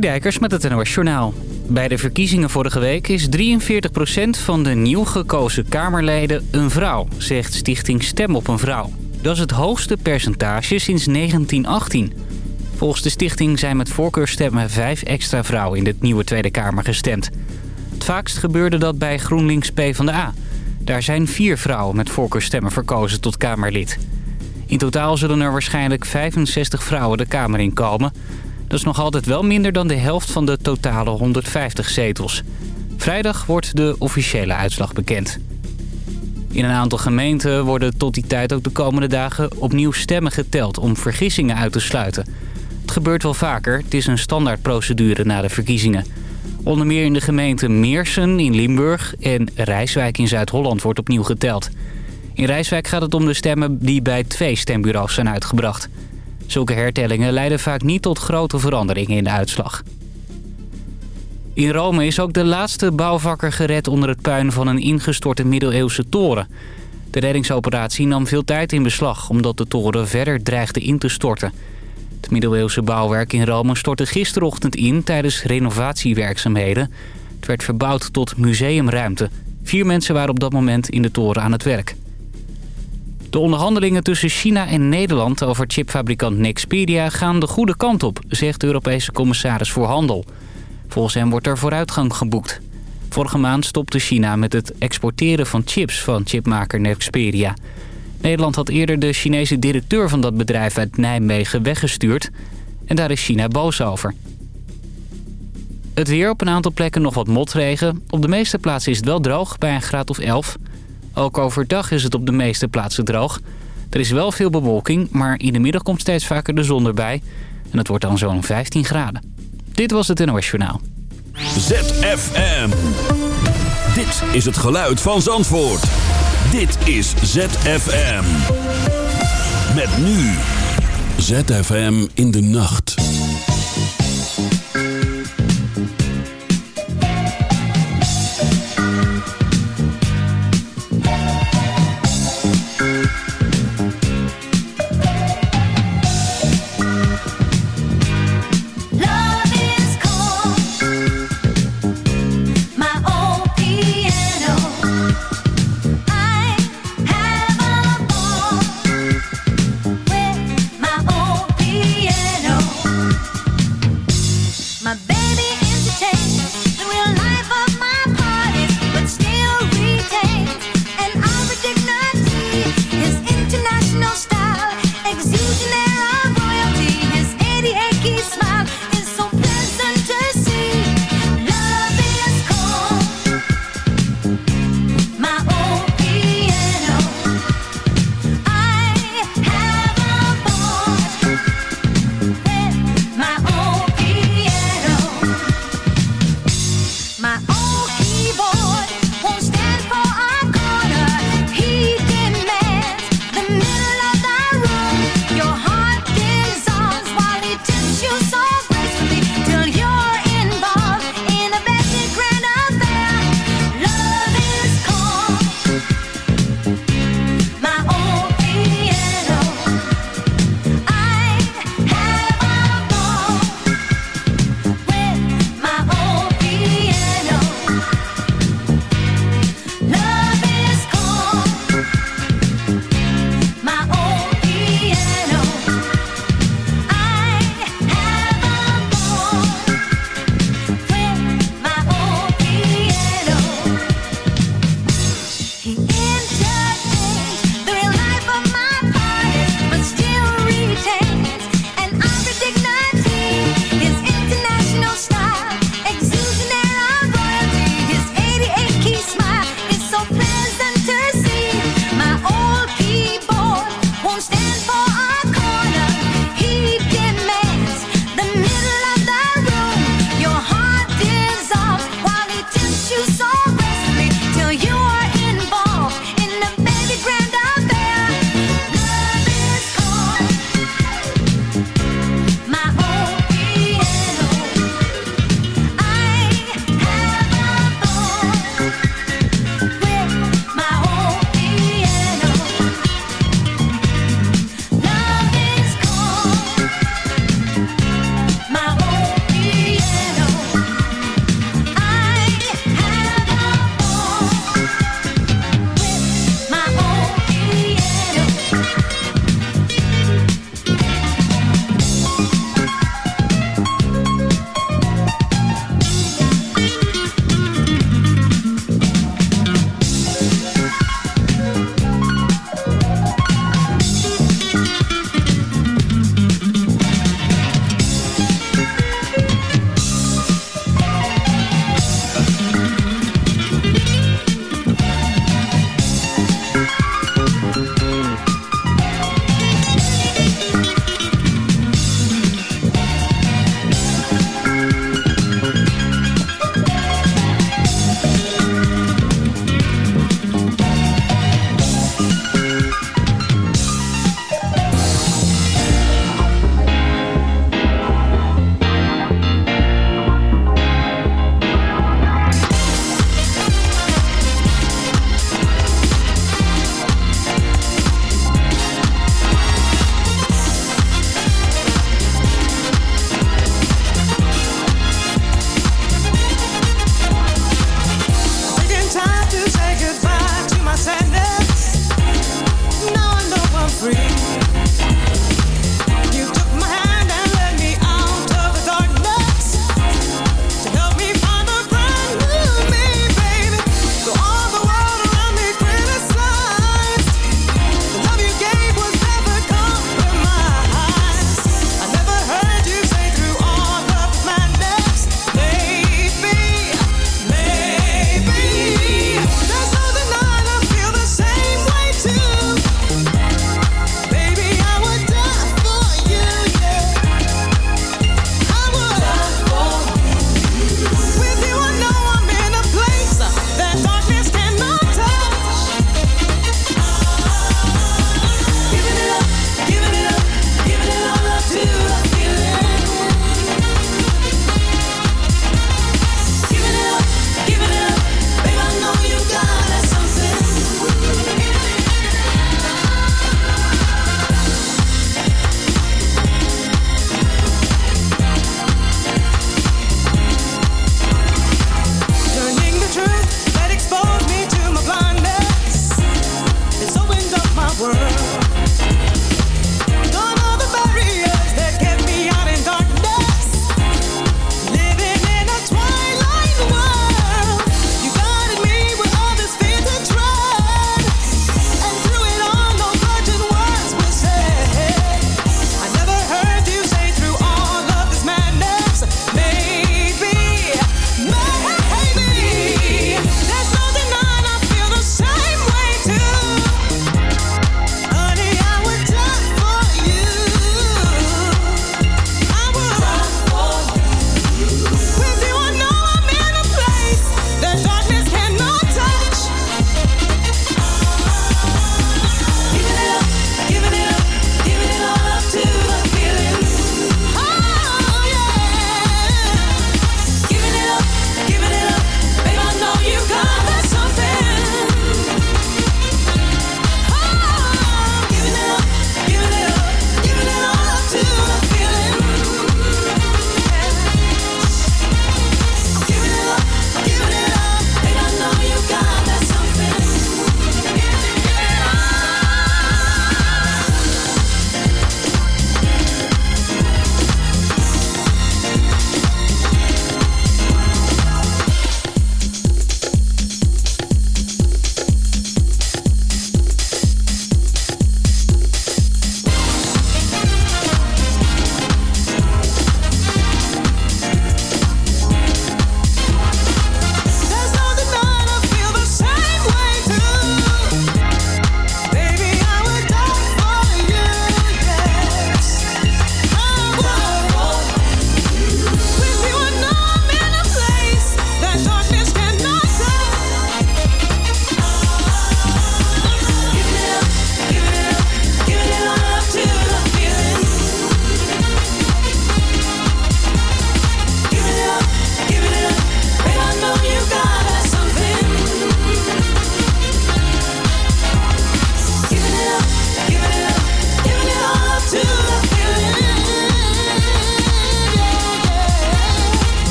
Dijkers met het NOS Journaal. Bij de verkiezingen vorige week is 43% van de nieuw gekozen Kamerleden een vrouw, zegt Stichting Stem op een Vrouw. Dat is het hoogste percentage sinds 1918. Volgens de stichting zijn met voorkeurstemmen vijf extra vrouwen in de nieuwe Tweede Kamer gestemd. Het vaakst gebeurde dat bij GroenLinks PvdA. Daar zijn vier vrouwen met voorkeurstemmen verkozen tot Kamerlid. In totaal zullen er waarschijnlijk 65 vrouwen de Kamer in komen... Dat is nog altijd wel minder dan de helft van de totale 150 zetels. Vrijdag wordt de officiële uitslag bekend. In een aantal gemeenten worden tot die tijd ook de komende dagen opnieuw stemmen geteld om vergissingen uit te sluiten. Het gebeurt wel vaker, het is een standaardprocedure na de verkiezingen. Onder meer in de gemeenten Meersen in Limburg en Rijswijk in Zuid-Holland wordt opnieuw geteld. In Rijswijk gaat het om de stemmen die bij twee stembureaus zijn uitgebracht. Zulke hertellingen leiden vaak niet tot grote veranderingen in de uitslag. In Rome is ook de laatste bouwvakker gered onder het puin van een ingestorte middeleeuwse toren. De reddingsoperatie nam veel tijd in beslag omdat de toren verder dreigde in te storten. Het middeleeuwse bouwwerk in Rome stortte gisterochtend in tijdens renovatiewerkzaamheden. Het werd verbouwd tot museumruimte. Vier mensen waren op dat moment in de toren aan het werk. De onderhandelingen tussen China en Nederland over chipfabrikant Nexpedia gaan de goede kant op, zegt de Europese commissaris voor Handel. Volgens hem wordt er vooruitgang geboekt. Vorige maand stopte China met het exporteren van chips van chipmaker Nexpedia. Nederland had eerder de Chinese directeur van dat bedrijf uit Nijmegen weggestuurd. En daar is China boos over. Het weer op een aantal plekken nog wat motregen. Op de meeste plaatsen is het wel droog, bij een graad of 11. Ook overdag is het op de meeste plaatsen droog. Er is wel veel bewolking, maar in de middag komt steeds vaker de zon erbij. En het wordt dan zo'n 15 graden. Dit was het NOS Journaal. ZFM. Dit is het geluid van Zandvoort. Dit is ZFM. Met nu. ZFM in de nacht.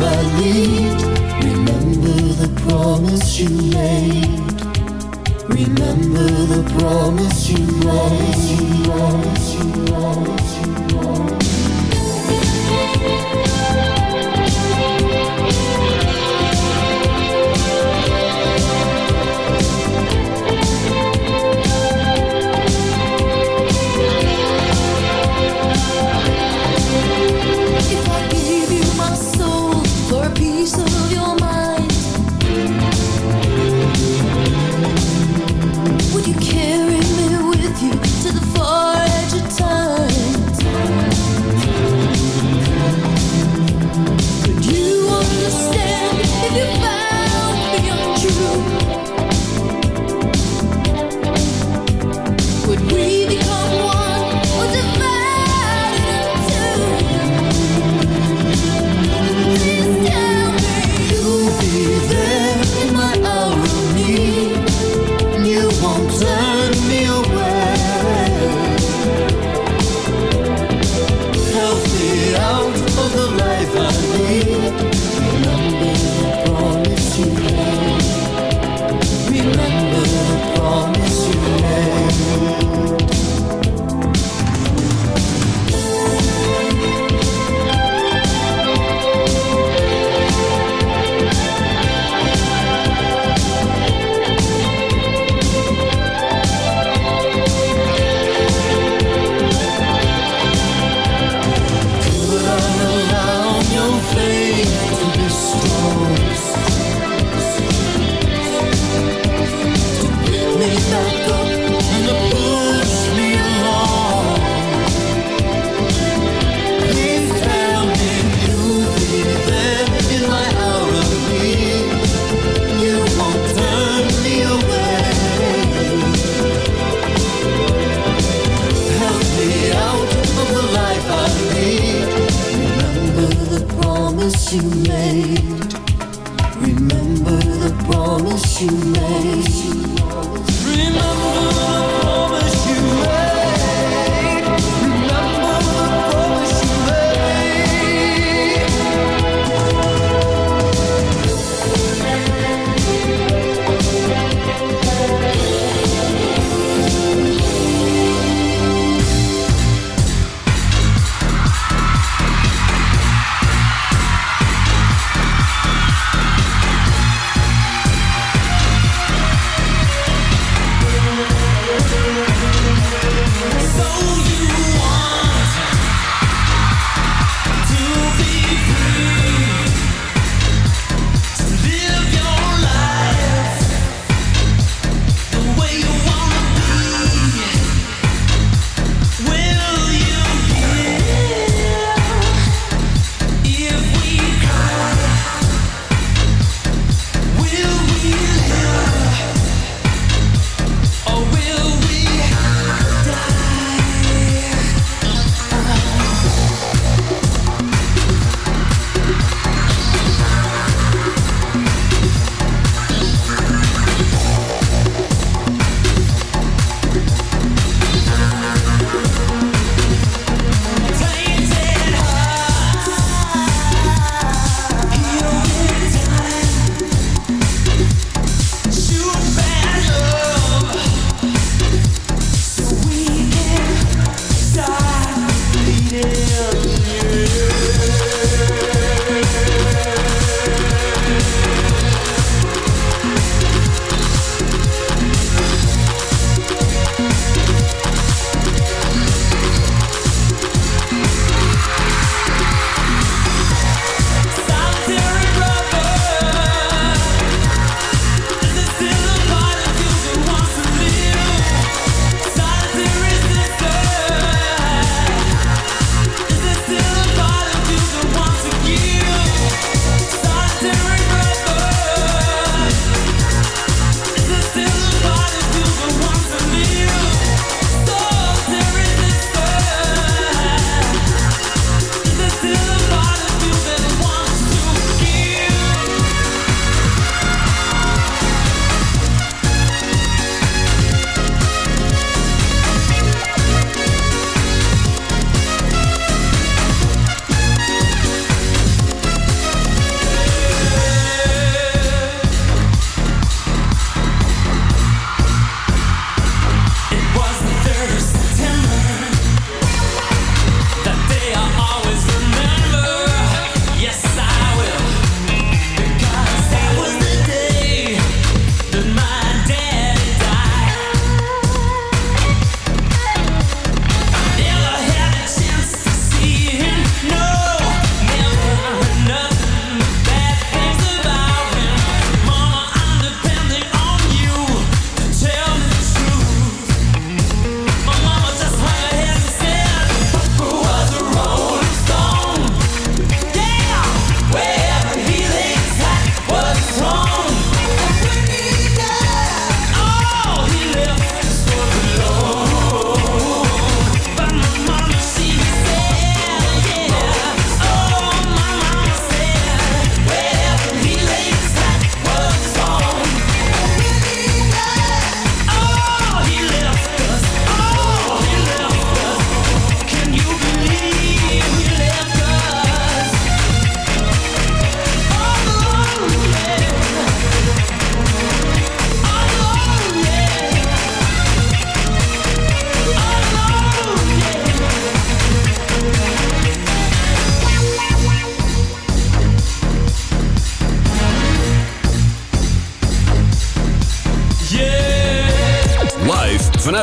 I. Remember the promise you made. Remember the promise you made. Promise you.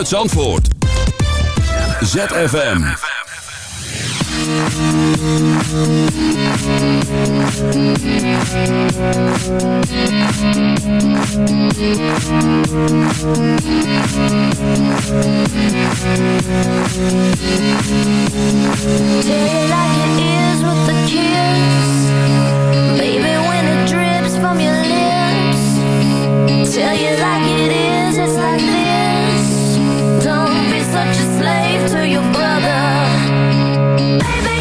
uit Zandvoort. ZFM. Like with the kiss Baby, when it drips from your lips Tell you like it is, it's like this such a slave to your brother. Baby,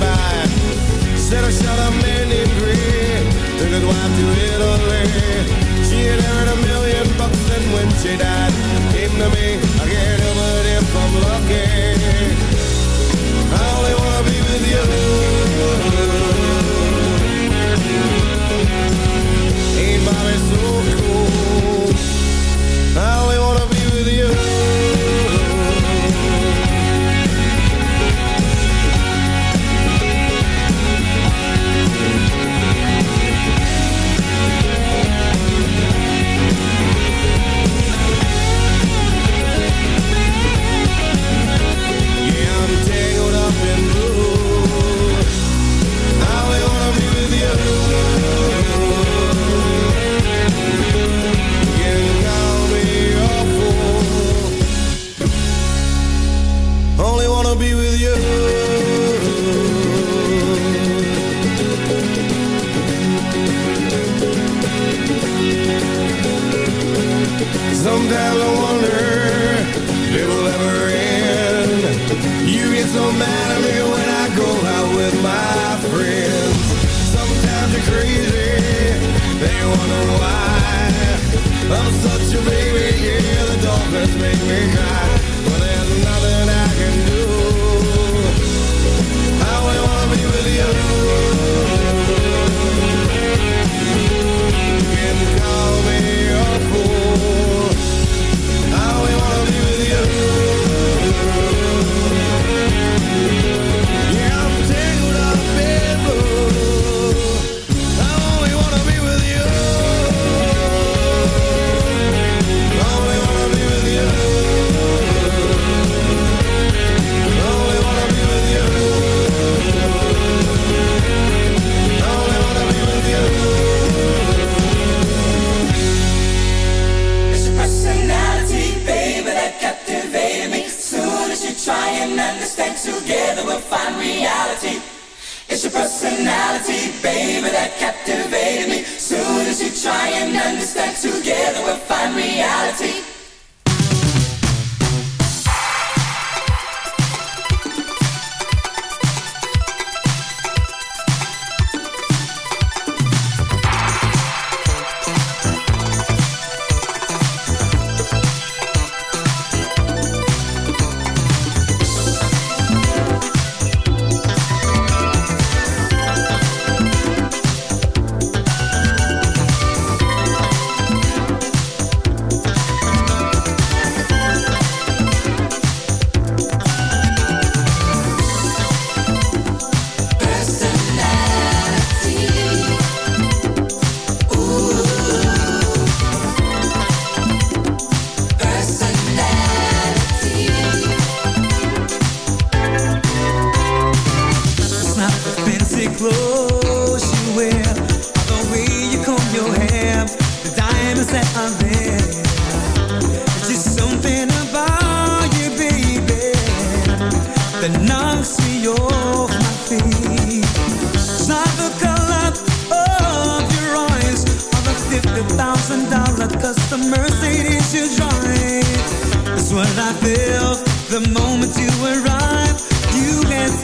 by. Said I shot a man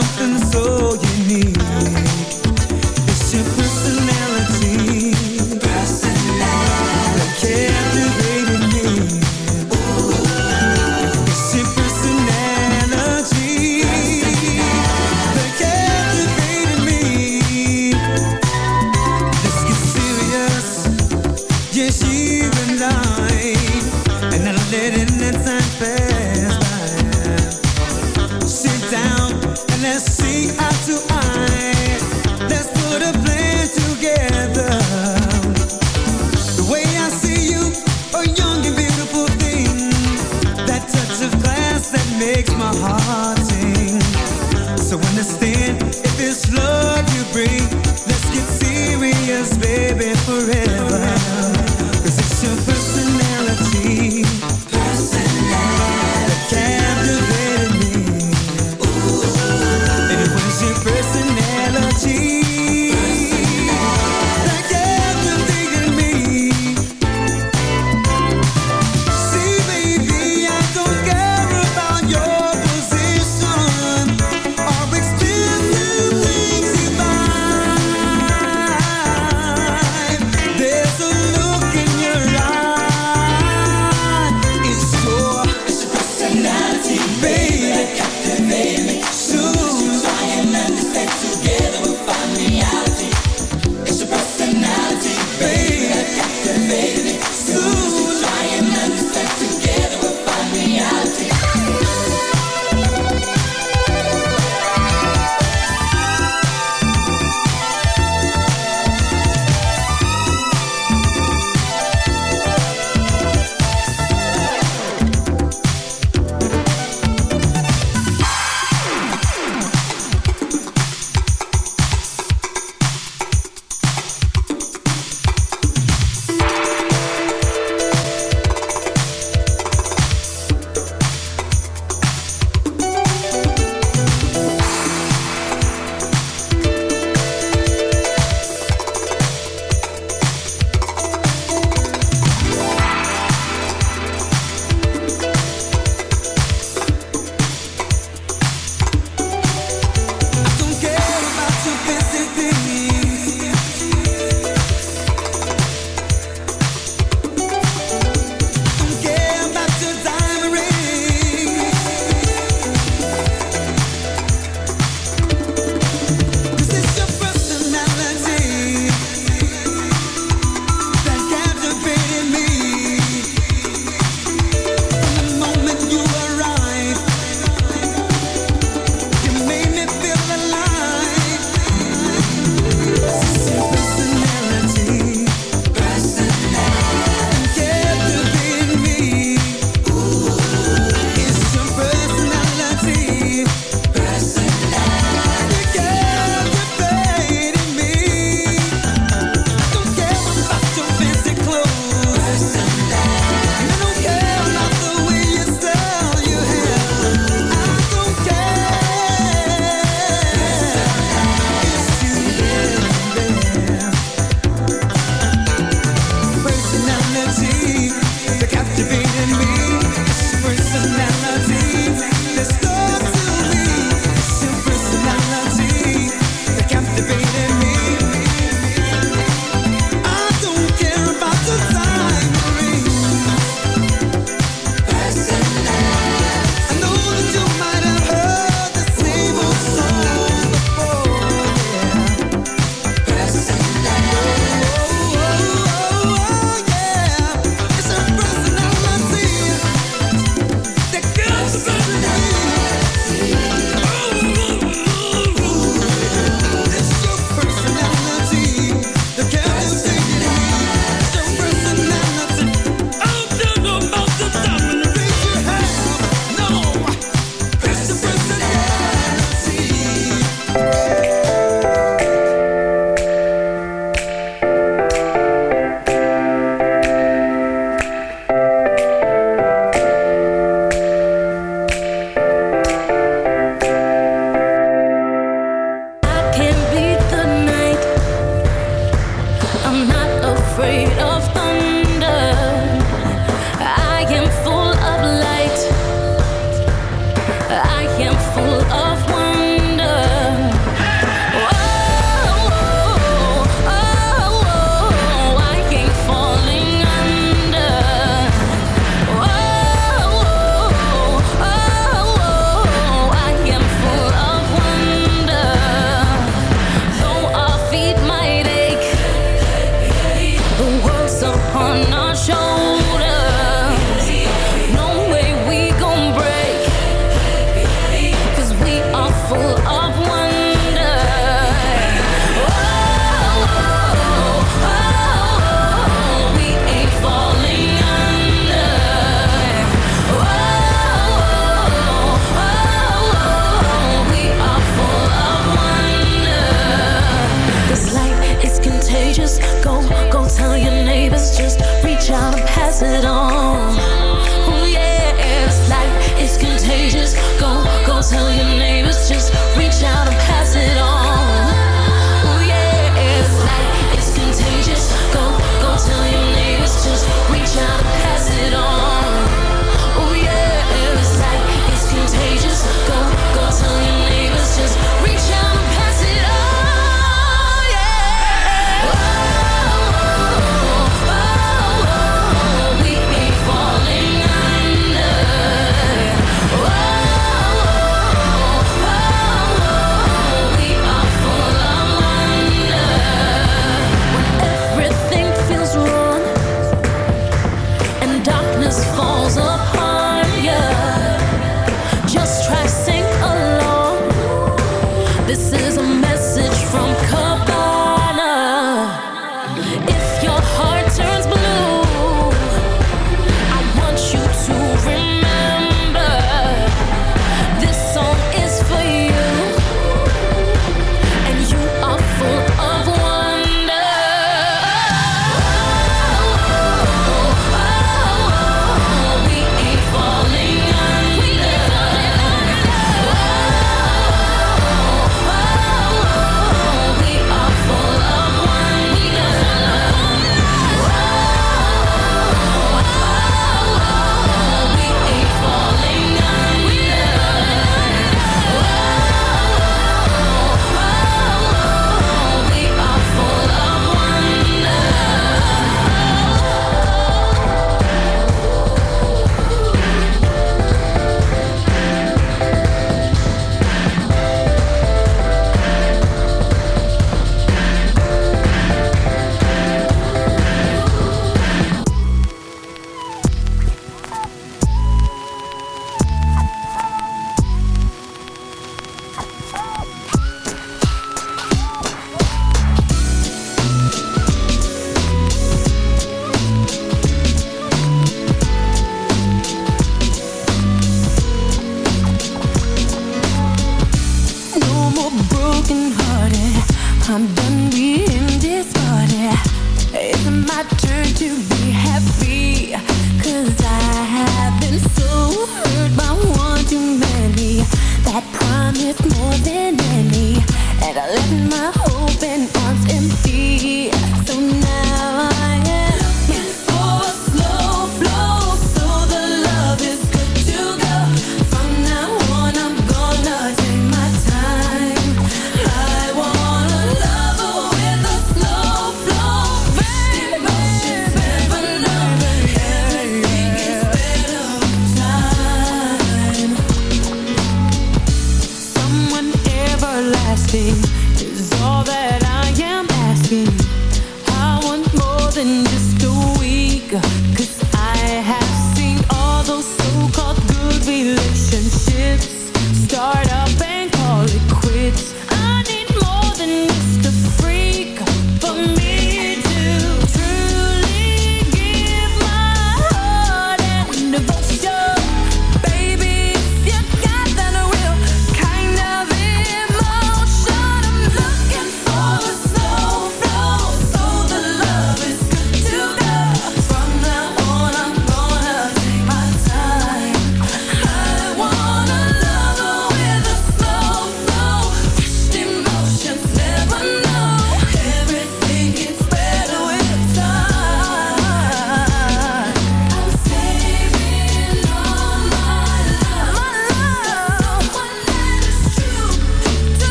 something so unique.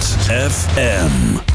ZFM.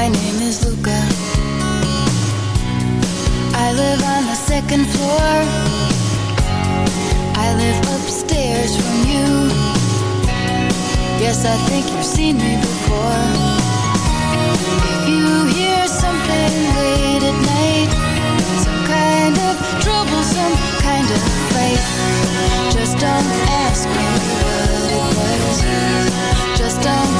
My name is Luca. I live on the second floor. I live upstairs from you. Yes, I think you've seen me before. If you hear something late at night, some kind of troublesome kind of fight, just don't ask me what it was. Just don't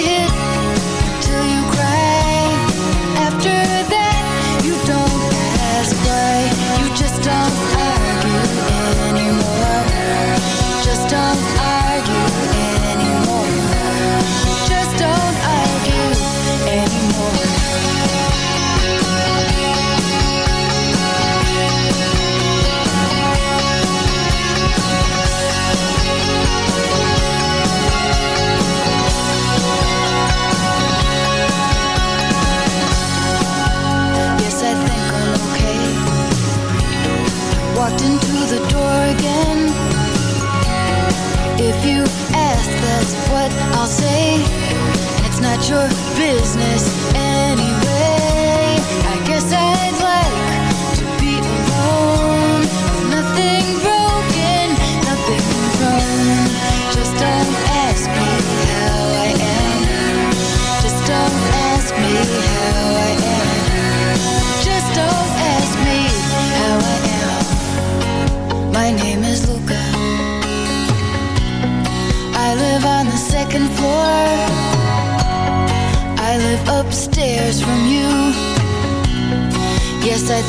your business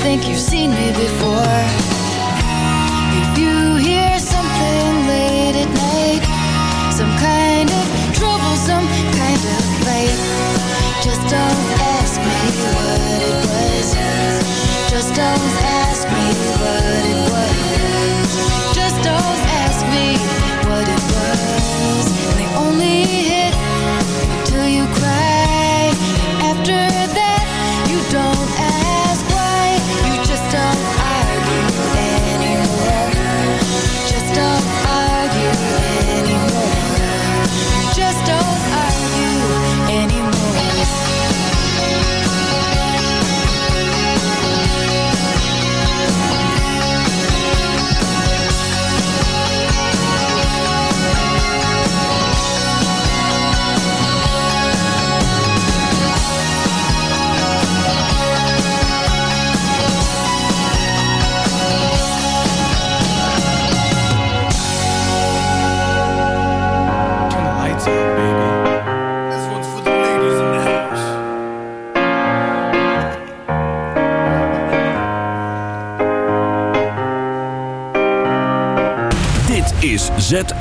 think you've seen me before.